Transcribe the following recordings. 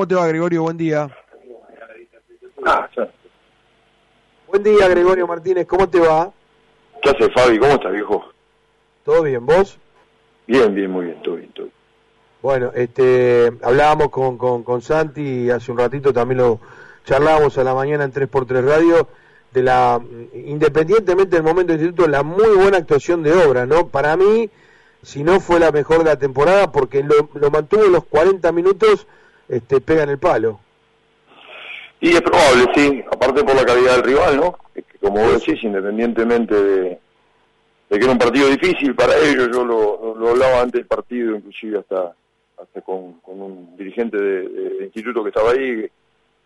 ¿Cómo te va, Gregorio? Buen día. Ah, ya. Buen día, Gregorio Martínez. ¿Cómo te va? ¿Qué hace Fabi? ¿Cómo estás, viejo? ¿Todo bien? ¿Vos? Bien, bien, muy bien, todo bien, todo bien. Bueno, este, hablábamos con, con, con Santi hace un ratito también lo charlábamos a la mañana en 3x3 Radio de la, independientemente del momento del instituto, la muy buena actuación de obra, ¿no? Para mí, si no fue la mejor de la temporada, porque lo, lo mantuvo los 40 minutos, este, pega en el palo. Y es probable, sí, aparte por la calidad del rival, ¿no? Es que, como vos decís, independientemente de, de que era un partido difícil para ellos, yo lo, lo hablaba antes del partido, inclusive hasta hasta con, con un dirigente de, de instituto que estaba ahí,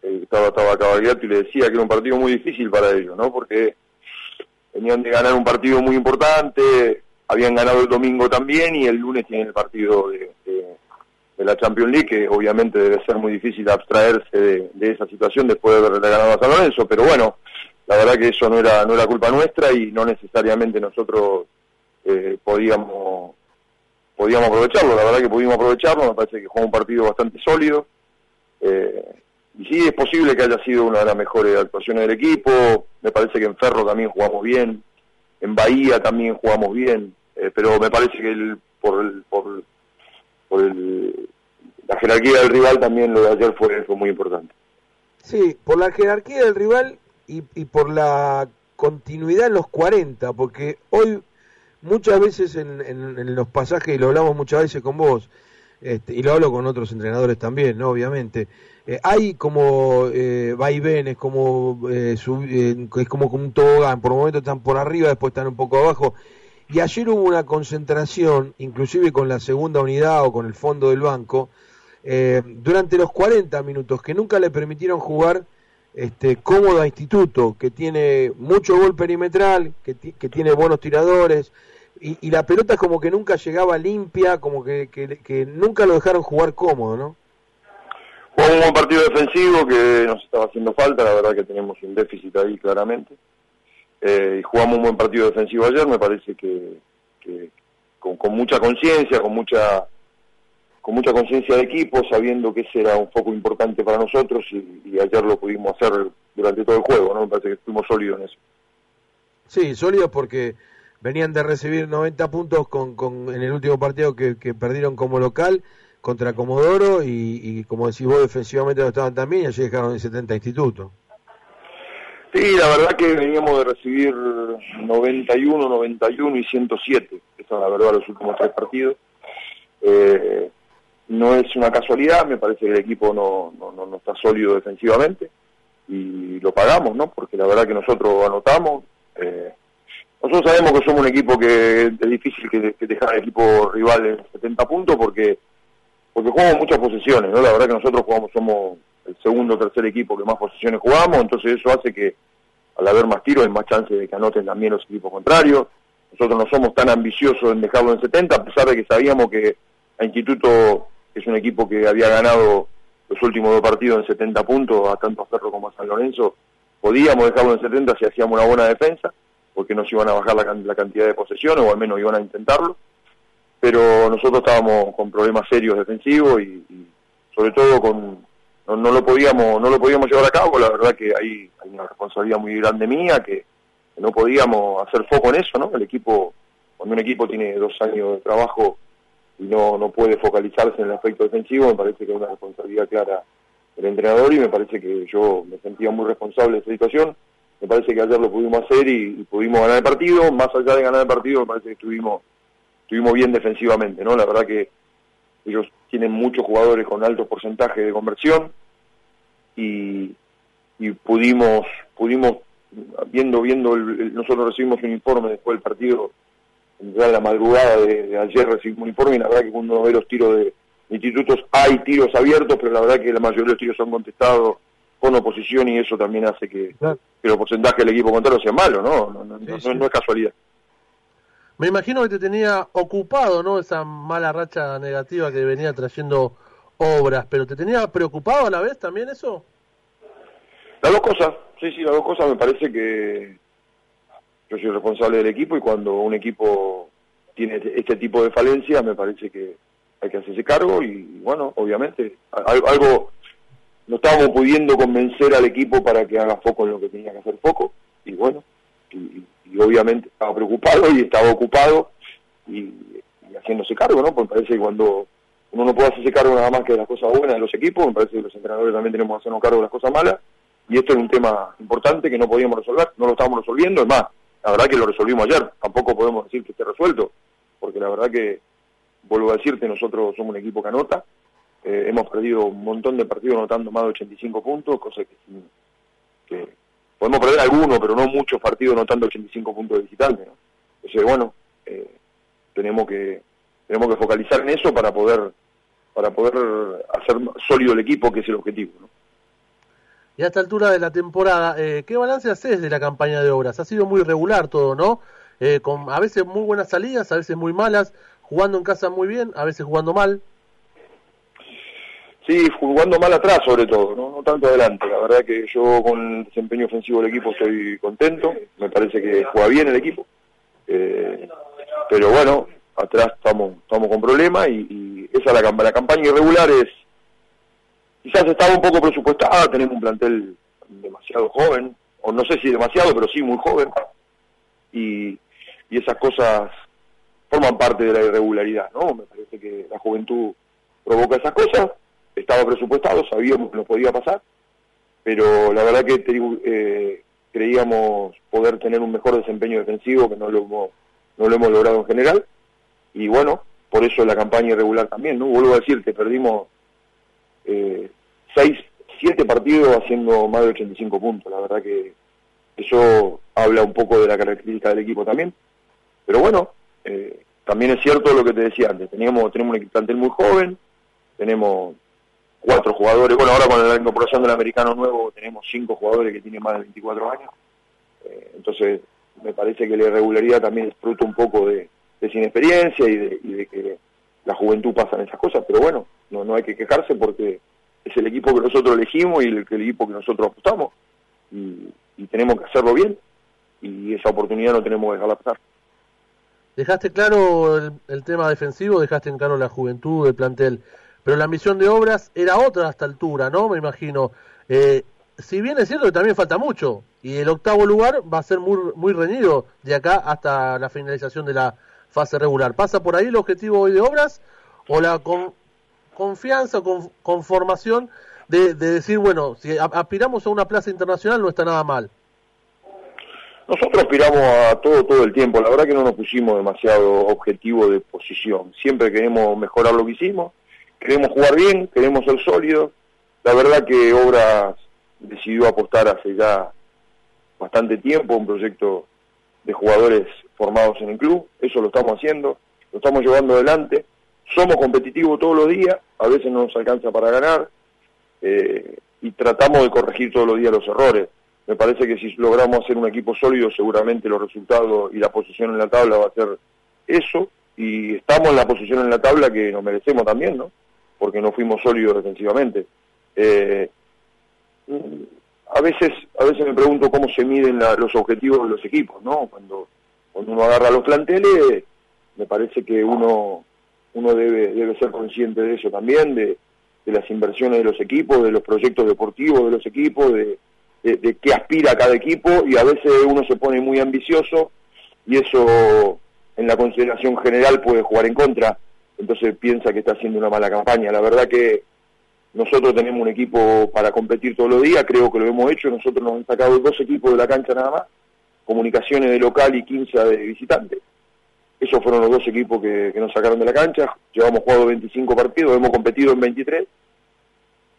que estaba, estaba Cabalgato y le decía que era un partido muy difícil para ellos, ¿no? Porque venían de ganar un partido muy importante, habían ganado el domingo también y el lunes tienen el partido de, de, la Champions League, que obviamente debe ser muy difícil abstraerse de, de esa situación después de haberle ganado a San Lorenzo, pero bueno, la verdad que eso no era, no era culpa nuestra y no necesariamente nosotros eh, podíamos podíamos aprovecharlo, la verdad que pudimos aprovecharlo, me parece que jugó un partido bastante sólido, eh, y sí es posible que haya sido una de las mejores actuaciones del equipo, me parece que en Ferro también jugamos bien, en Bahía también jugamos bien, eh, pero me parece que el, por, el, por, por el, la jerarquía del rival también lo de ayer fue, fue muy importante. Sí, por la jerarquía del rival y, y por la continuidad en los 40, porque hoy muchas veces en, en, los pasajes, y lo hablamos muchas veces con vos, este, y lo hablo con otros entrenadores también, ¿no? Obviamente, eh, hay como eh, vaivenes, como, eh, sub, eh, es como un tobogán, por momentos están por arriba, después están un poco abajo, y ayer hubo una concentración, inclusive con la segunda unidad o con el fondo del banco, eh, durante los 40 minutos, que nunca le permitieron jugar este, cómodo a Instituto, que tiene mucho gol perimetral, que, que tiene buenos tiradores, y, y, la pelota como que nunca llegaba limpia, como que, que, que, nunca lo dejaron jugar cómodo, ¿no? Fue un buen partido defensivo que nos estaba haciendo falta, la verdad que tenemos un déficit ahí claramente. Eh, y jugamos un buen partido defensivo ayer, me parece que, que con, con mucha conciencia, con mucha con mucha conciencia de equipo, sabiendo que ese era un foco importante para nosotros y, y, ayer lo pudimos hacer durante todo el juego, ¿no? Me parece que estuvimos sólidos en eso. Sí, sólidos porque venían de recibir 90 puntos con, con en el último partido que, que perdieron como local contra Comodoro y, y, como decís vos defensivamente no estaban tan bien y allí dejaron en 70 institutos. Sí, la verdad que veníamos de recibir 91, 91 y 107, esa es la verdad los últimos tres partidos. Eh, no es una casualidad, me parece que el equipo no, no, no, está sólido defensivamente y lo pagamos, ¿no? Porque la verdad que nosotros anotamos. Eh, nosotros sabemos que somos un equipo que es difícil que, que dejar al equipo rival en 70 puntos porque porque jugamos muchas posesiones, ¿no? La verdad que nosotros jugamos somos el segundo o tercer equipo que más posesiones jugamos, entonces eso hace que al haber más tiros hay más chance de que anoten también los equipos contrarios. Nosotros no somos tan ambiciosos en dejarlo en 70, a pesar de que sabíamos que a Instituto que es un equipo que había ganado los últimos dos partidos en 70 puntos, a tanto a Ferro como a San Lorenzo, podíamos dejarlo en 70 si hacíamos una buena defensa, porque nos iban a bajar la, la cantidad de posesiones, o al menos iban a intentarlo, pero nosotros estábamos con problemas serios defensivos y, sobre todo con no, no, lo podíamos no lo podíamos llevar a cabo, la verdad que hay, hay una responsabilidad muy grande mía que, que no podíamos hacer foco en eso, ¿no? El equipo, cuando un equipo tiene dos años de trabajo y no, no puede focalizarse en el aspecto defensivo, me parece que es una responsabilidad clara del entrenador y me parece que yo me sentía muy responsable de esta situación. Me parece que ayer lo pudimos hacer y, y, pudimos ganar el partido. Más allá de ganar el partido, me parece que estuvimos, estuvimos bien defensivamente, ¿no? La verdad que ellos tienen muchos jugadores con alto porcentaje de conversión y, y pudimos, pudimos viendo, viendo el, nosotros recibimos un informe después del partido ya en la madrugada de, de, ayer recibimos un informe y la verdad que cuando uno ve los tiros de institutos hay tiros abiertos, pero la verdad que la mayoría de los tiros son contestados con oposición y eso también hace que, claro. que los porcentajes del equipo contrario sean malos, ¿no? No, no, sí, no, sí. no, es casualidad. Me imagino que te tenía ocupado, ¿no? Esa mala racha negativa que venía trayendo obras, pero ¿te tenía preocupado a la vez también eso? Las dos cosas, sí, sí, las dos cosas me parece que yo soy responsable del equipo y cuando un equipo tiene este tipo de falencias me parece que hay que hacerse cargo y bueno, obviamente algo no estábamos pudiendo convencer al equipo para que haga foco en lo que tenía que hacer foco, y bueno, y, obviamente estaba preocupado y estaba ocupado y, haciéndose cargo, ¿no? Porque parece que cuando uno no puede hacerse cargo nada más que de las cosas buenas de los equipos, me parece que los entrenadores también tenemos que hacernos cargo de las cosas malas, y esto es un tema importante que no podíamos resolver, no lo estábamos resolviendo, es más, la verdad que lo resolvimos ayer, tampoco podemos decir que esté resuelto, porque la verdad que, vuelvo a decirte, nosotros somos un equipo que anota, eh, hemos perdido un montón de partidos anotando más de 85 puntos, cosa que, podemos perder algunos, pero no muchos partidos anotando 85 puntos de visitante. ¿no? Entonces, bueno, eh, tenemos que tenemos que focalizar en eso para poder para poder hacer sólido el equipo, que es el objetivo. ¿no? Y a esta altura de la temporada, eh, ¿qué balance haces de la campaña de obras? Ha sido muy regular todo, ¿no? con a veces muy buenas salidas, a veces muy malas, jugando en casa muy bien, a veces jugando mal. Sí, jugando mal atrás sobre todo, ¿no? tanto adelante. La verdad que yo con el desempeño ofensivo del equipo estoy contento, me parece que juega bien el equipo, eh, pero bueno, atrás estamos estamos con problemas y, esa es la, la campaña irregular es, quizás estaba un poco presupuestada, tenemos un plantel demasiado joven, o no sé si demasiado, pero sí muy joven, y, y esas cosas forman parte de la irregularidad, ¿no? Me parece que la juventud provoca esas cosas estaba presupuestado, sabíamos que nos podía pasar, pero la verdad que eh, creíamos poder tener un mejor desempeño defensivo que no lo hemos, no lo hemos logrado en general, y bueno, por eso la campaña irregular también, ¿no? Vuelvo a decirte, perdimos eh, seis, siete partidos haciendo más de 85 puntos, la verdad que eso habla un poco de la característica del equipo también, pero bueno, eh, también es cierto lo que te decía antes, teníamos, tenemos un plantel muy joven, tenemos cuatro jugadores. Bueno, ahora con la incorporación del americano nuevo tenemos cinco jugadores que tienen más de 24 años. Eh, entonces, me parece que la irregularidad también es fruto un poco de, sin experiencia y de, que la juventud pasa en esas cosas. Pero bueno, no, no hay que quejarse porque es el equipo que nosotros elegimos y el, el equipo que nosotros apostamos. Y, tenemos que hacerlo bien. Y esa oportunidad no tenemos que dejarla pasar. Dejaste claro el, el tema defensivo, dejaste en claro la juventud del plantel pero la misión de obras era otra a esta altura, ¿no? Me imagino. Eh, si bien es cierto que también falta mucho, y el octavo lugar va a ser muy, muy reñido de acá hasta la finalización de la fase regular. ¿Pasa por ahí el objetivo hoy de obras o la confianza, con, conformación de, de, decir, bueno, si aspiramos a una plaza internacional no está nada mal? Nosotros aspiramos a todo todo el tiempo, la verdad que no nos pusimos demasiado objetivo de posición, siempre queremos mejorar lo que hicimos, queremos jugar bien, queremos ser sólidos. La verdad que Obras decidió apostar hace ya bastante tiempo un proyecto de jugadores formados en el club, eso lo estamos haciendo, lo estamos llevando adelante, somos competitivos todos los días, a veces no nos alcanza para ganar eh, y tratamos de corregir todos los días los errores. Me parece que si logramos hacer un equipo sólido, seguramente los resultados y la posición en la tabla va a ser eso, y estamos en la posición en la tabla que nos merecemos también, ¿no? porque no fuimos sólidos defensivamente. Eh, a veces a veces me pregunto cómo se miden los objetivos de los equipos, ¿no? Cuando, cuando uno agarra los planteles, me parece que uno uno debe debe ser consciente de eso también, de, las inversiones de los equipos, de los proyectos deportivos de los equipos, de, de qué aspira cada equipo y a veces uno se pone muy ambicioso y eso en la consideración general puede jugar en contra entonces piensa que está haciendo una mala campaña. La verdad que nosotros tenemos un equipo para competir todos los días, creo que lo hemos hecho, nosotros nos han sacado dos equipos de la cancha nada más, comunicaciones de local y 15 de visitante. Esos fueron los dos equipos que, nos sacaron de la cancha, llevamos jugado 25 partidos, hemos competido en 23,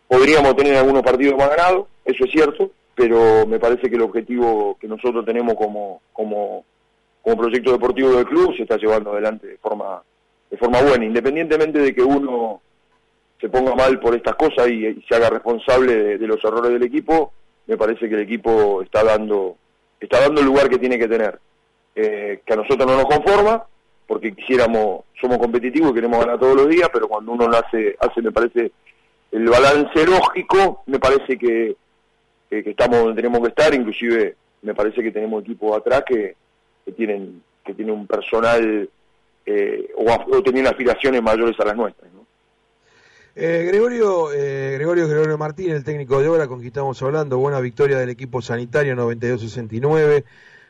podríamos tener algunos partidos más ganados, eso es cierto, pero me parece que el objetivo que nosotros tenemos como, como, como proyecto deportivo del club se está llevando adelante de forma de forma buena, independientemente de que uno se ponga mal por estas cosas y, se haga responsable de, los errores del equipo, me parece que el equipo está dando está dando el lugar que tiene que tener, eh, que a nosotros no nos conforma, porque quisiéramos, somos competitivos y queremos ganar todos los días, pero cuando uno lo hace, hace me parece el balance lógico, me parece que, que, estamos donde tenemos que estar, inclusive me parece que tenemos equipos atrás que, que tienen que tienen un personal eh, o, tenían aspiraciones mayores a las nuestras. Eh, Gregorio, eh, Gregorio Gregorio Martín, el técnico de obra con quien estamos hablando, buena victoria del equipo sanitario 92-69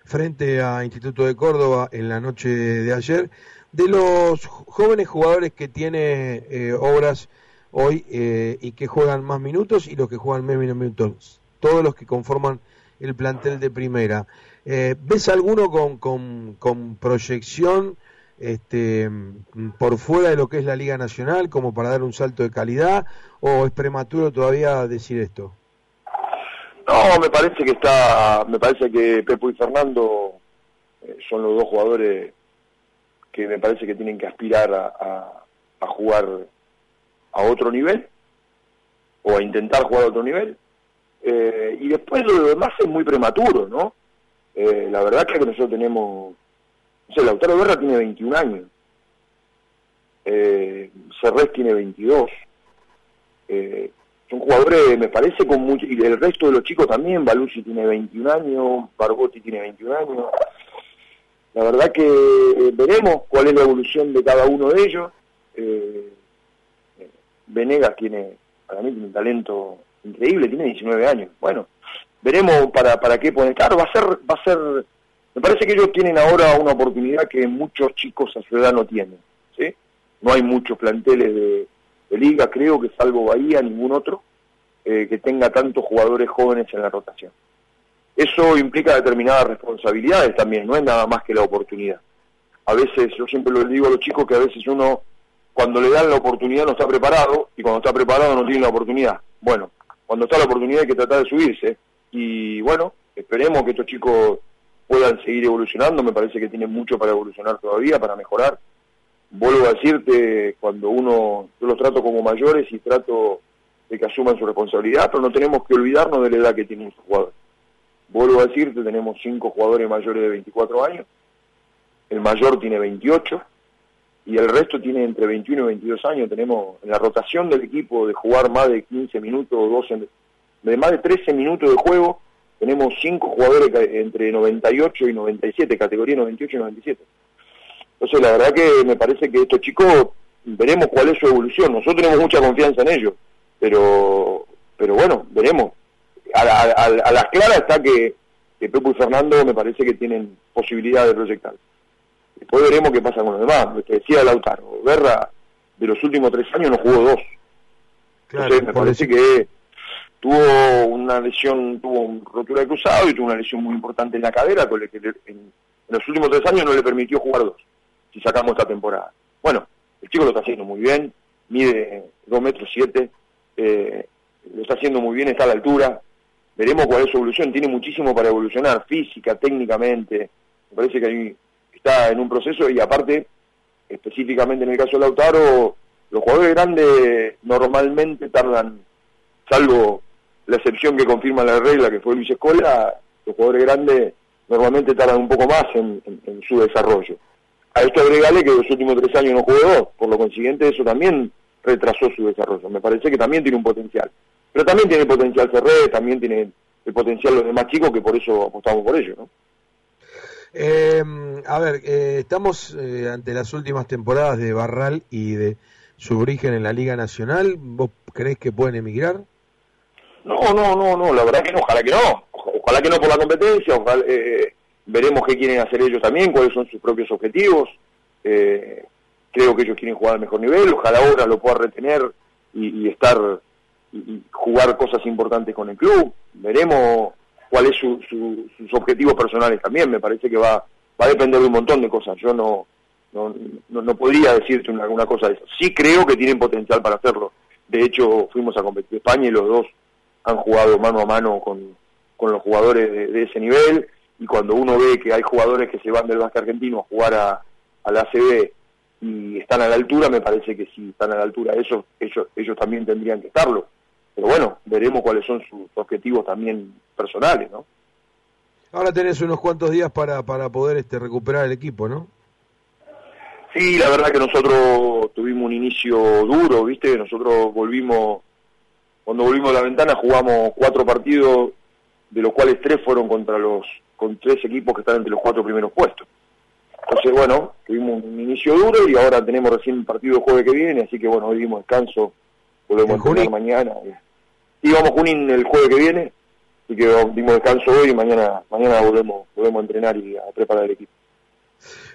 frente a Instituto de Córdoba en la noche de ayer. De los jóvenes jugadores que tiene eh, obras hoy eh, y que juegan más minutos y los que juegan menos minutos, todos los que conforman el plantel de primera. Eh, ¿Ves alguno con, con, con proyección? Este, por fuera de lo que es la Liga Nacional como para dar un salto de calidad o es prematuro todavía decir esto? No, me parece que está, me parece que Pepo y Fernando eh, son los dos jugadores que me parece que tienen que aspirar a, a, jugar a otro nivel o a intentar jugar a otro nivel. Eh, y después lo demás es muy prematuro, ¿no? Eh, la verdad es que nosotros tenemos o sea, Lautaro Guerra tiene 21 años. Eh, tiene 22. Eh, son jugadores, me parece, con mucho... Y el resto de los chicos también. Balucci tiene 21 años, Barbotti tiene 21 años. La verdad que eh, veremos cuál es la evolución de cada uno de ellos. Eh, Venegas tiene, para mí, tiene un talento increíble, tiene 19 años. Bueno, veremos para, para qué poner. Claro, va a ser, va a ser me parece que ellos tienen ahora una oportunidad que muchos chicos a su edad no tienen. ¿sí? No hay muchos planteles de, liga, creo que salvo Bahía, ningún otro, eh, que tenga tantos jugadores jóvenes en la rotación. Eso implica determinadas responsabilidades también, no es nada más que la oportunidad. A veces, yo siempre lo digo a los chicos que a veces uno, cuando le dan la oportunidad no está preparado, y cuando está preparado no tiene la oportunidad. Bueno, cuando está la oportunidad hay que tratar de subirse. Y bueno, esperemos que estos chicos puedan seguir evolucionando, me parece que tienen mucho para evolucionar todavía, para mejorar. Vuelvo a decirte, cuando uno, yo los trato como mayores y trato de que asuman su responsabilidad, pero no tenemos que olvidarnos de la edad que tienen sus jugadores. Vuelvo a decirte, tenemos cinco jugadores mayores de 24 años, el mayor tiene 28 y el resto tiene entre 21 y 22 años. Tenemos en la rotación del equipo de jugar más de 15 minutos o 12, de más de 13 minutos de juego, tenemos cinco jugadores entre 98 y 97, categoría 98 y 97. Entonces, la verdad que me parece que estos chicos veremos cuál es su evolución. Nosotros tenemos mucha confianza en ellos, pero pero bueno, veremos. A, las claras está que, que Pepo y Fernando me parece que tienen posibilidad de proyectar. Después veremos qué pasa con los demás. Que decía Lautaro, Guerra de los últimos tres años no jugó dos. Entonces, me parece que tuvo una lesión, tuvo rotura de cruzado y tuvo una lesión muy importante en la cadera, con que en, los últimos tres años no le permitió jugar dos, si sacamos esta temporada. Bueno, el chico lo está haciendo muy bien, mide dos metros siete, eh, lo está haciendo muy bien, está a la altura, veremos cuál es su evolución, tiene muchísimo para evolucionar, física, técnicamente, me parece que ahí está en un proceso y aparte, específicamente en el caso de Lautaro, los jugadores grandes normalmente tardan, salvo la excepción que confirma la regla, que fue Luis Escola, los jugadores grandes normalmente tardan un poco más en, su desarrollo. A esto agregale que los últimos tres años no jugó dos, por lo consiguiente eso también retrasó su desarrollo. Me parece que también tiene un potencial. Pero también tiene potencial Ferrer, también tiene el potencial los demás chicos que por eso apostamos por ello, ¿no? Eh, a ver, eh, estamos eh, ante las últimas temporadas de Barral y de su origen en la Liga Nacional. ¿Vos crees que pueden emigrar? No, no, no, no, la verdad que no, ojalá que no, ojalá que no por la competencia, ojalá, eh, veremos qué quieren hacer ellos también, cuáles son sus propios objetivos, eh, creo que ellos quieren jugar al mejor nivel, ojalá ahora lo pueda retener y, estar y, jugar cosas importantes con el club, veremos cuáles son sus objetivos personales también, me parece que va, va a depender de un montón de cosas, yo no, no, no, podría decirte alguna cosa de eso, sí creo que tienen potencial para hacerlo, de hecho fuimos a competir España y los dos han jugado mano a mano con, con los jugadores de, ese nivel y cuando uno ve que hay jugadores que se van del básquet argentino a jugar a, a la ACB y están a la altura, me parece que si están a la altura ellos, ellos, ellos también tendrían que estarlo. Pero bueno, veremos cuáles son sus objetivos también personales, ¿no? Ahora tenés unos cuantos días para, para poder este, recuperar el equipo, ¿no? Sí, la verdad que nosotros tuvimos un inicio duro, ¿viste? Nosotros volvimos cuando volvimos a la ventana jugamos cuatro partidos, de los cuales tres fueron contra los con tres equipos que están entre los cuatro primeros puestos. Entonces, bueno, tuvimos un inicio duro y ahora tenemos recién un partido el jueves que viene, así que bueno, hoy dimos descanso volvemos a ¿En entrenar Junín? mañana. Y vamos Junín el jueves que viene, así que dimos descanso hoy y mañana, mañana volvemos, volvemos a entrenar y a preparar el equipo.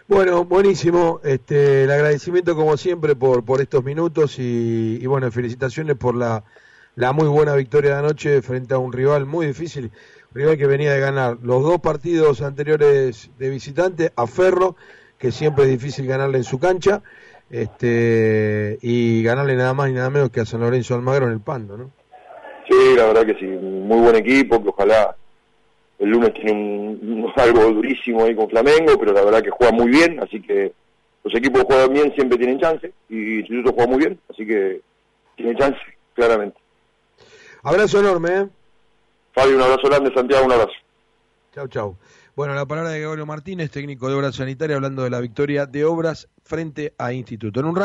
Bueno, buenísimo. Este, el agradecimiento como siempre por, por estos minutos y, y bueno, felicitaciones por la, la muy buena victoria de anoche frente a un rival muy difícil, un rival que venía de ganar los dos partidos anteriores de visitante a Ferro, que siempre es difícil ganarle en su cancha, este, y ganarle nada más y nada menos que a San Lorenzo Almagro en el Pando, ¿no? Sí, la verdad que sí, muy buen equipo, que ojalá el lunes tiene un, algo durísimo ahí con Flamengo, pero la verdad que juega muy bien, así que los equipos que juegan bien siempre tienen chance, y Instituto juega muy bien, así que tiene chance, claramente. Abrazo enorme, ¿eh? Fabio, un abrazo grande, Santiago, un abrazo. Chau, chau. Bueno, la palabra de Gregorio Martínez, técnico de Obras Sanitarias, hablando de la victoria de Obras frente a Instituto. En un